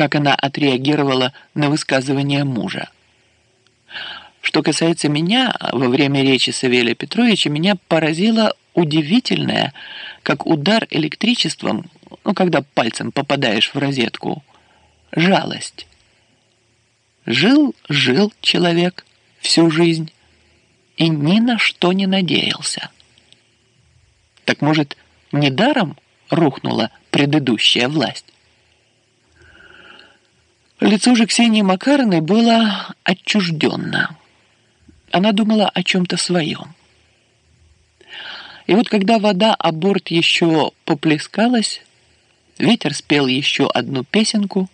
как она отреагировала на высказывание мужа. Что касается меня, во время речи Савелия Петровича меня поразило удивительное, как удар электричеством, ну, когда пальцем попадаешь в розетку, жалость. Жил-жил человек всю жизнь и ни на что не надеялся. Так может, недаром рухнула предыдущая власть? Лицо же Ксении Макаровны было отчужденно. Она думала о чем-то своем. И вот когда вода о борт еще поплескалась, ветер спел еще одну песенку,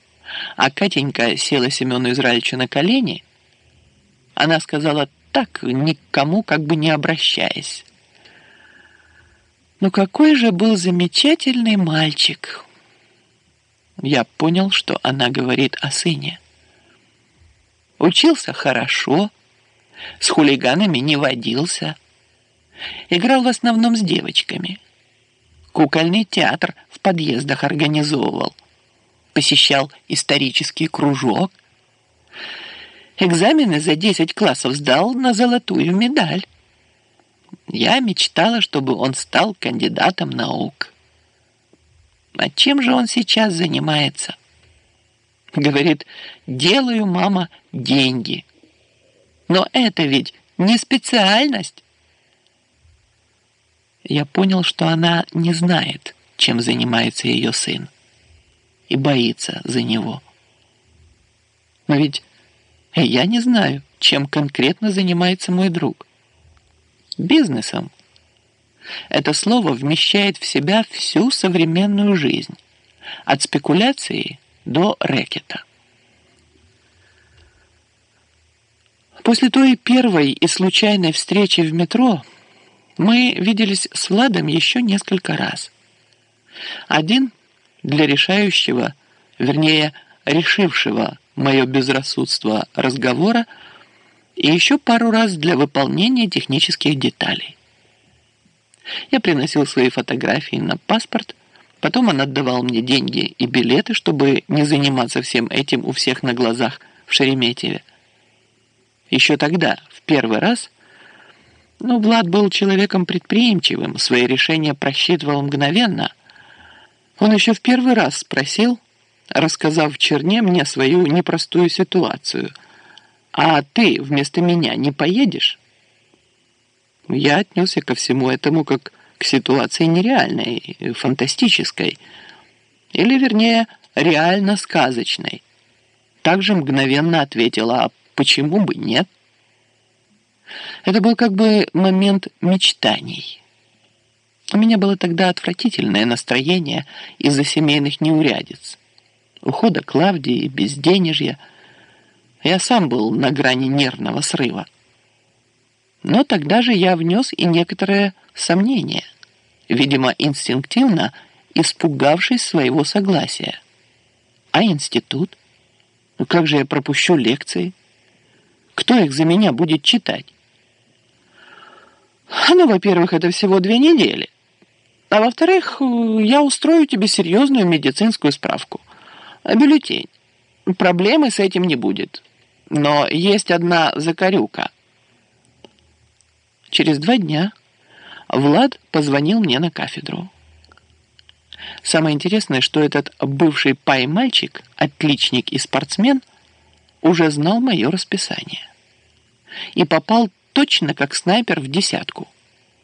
а Катенька села Семену Израильевичу на колени, она сказала так, никому как бы не обращаясь. «Ну какой же был замечательный мальчик!» Я понял, что она говорит о сыне. Учился хорошо, с хулиганами не водился, играл в основном с девочками. Кукольный театр в подъездах организовывал, посещал исторический кружок. Экзамены за 10 классов сдал на золотую медаль. Я мечтала, чтобы он стал кандидатом наук. А чем же он сейчас занимается? Говорит, делаю, мама, деньги. Но это ведь не специальность. Я понял, что она не знает, чем занимается ее сын. И боится за него. Но ведь я не знаю, чем конкретно занимается мой друг. Бизнесом. Это слово вмещает в себя всю современную жизнь, от спекуляции до рэкета. После той первой и случайной встречи в метро мы виделись с Владом еще несколько раз. Один для решающего, вернее, решившего мое безрассудство разговора и еще пару раз для выполнения технических деталей. Я приносил свои фотографии на паспорт, потом он отдавал мне деньги и билеты, чтобы не заниматься всем этим у всех на глазах в Шереметьеве. Еще тогда, в первый раз, ну, Влад был человеком предприимчивым, свои решения просчитывал мгновенно. Он еще в первый раз спросил, рассказав в черне мне свою непростую ситуацию, «А ты вместо меня не поедешь?» Я отнесся ко всему этому как к ситуации нереальной, фантастической, или, вернее, реально сказочной. Также мгновенно ответила, а почему бы нет? Это был как бы момент мечтаний. У меня было тогда отвратительное настроение из-за семейных неурядиц. Ухода Клавдии, безденежья. Я сам был на грани нервного срыва. Но тогда же я внес и некоторое сомнение, видимо, инстинктивно испугавшись своего согласия. А институт? Ну как же я пропущу лекции? Кто их за меня будет читать? Ну, во-первых, это всего две недели. А во-вторых, я устрою тебе серьезную медицинскую справку. Бюллетень. Проблемы с этим не будет. Но есть одна закорюка – Через два дня Влад позвонил мне на кафедру. Самое интересное, что этот бывший пай-мальчик, отличник и спортсмен, уже знал мое расписание. И попал точно как снайпер в десятку,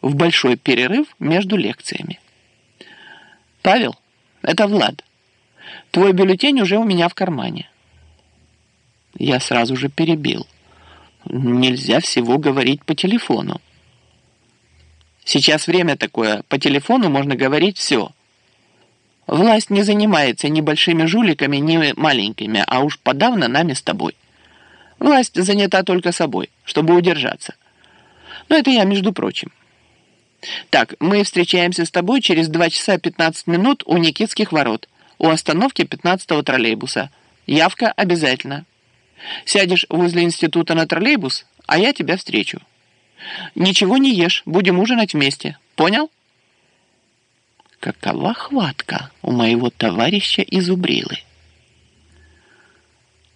в большой перерыв между лекциями. «Павел, это Влад. Твой бюллетень уже у меня в кармане». Я сразу же перебил. Нельзя всего говорить по телефону. Сейчас время такое, по телефону можно говорить все. Власть не занимается ни большими жуликами, ни маленькими, а уж подавно нами с тобой. Власть занята только собой, чтобы удержаться. Но это я, между прочим. Так, мы встречаемся с тобой через 2 часа 15 минут у Никитских ворот, у остановки 15-го троллейбуса. Явка обязательно. Сядешь возле института на троллейбус, а я тебя встречу. Ничего не ешь, будем ужинать вместе. Понял? Какова хватка у моего товарища из Убрилы?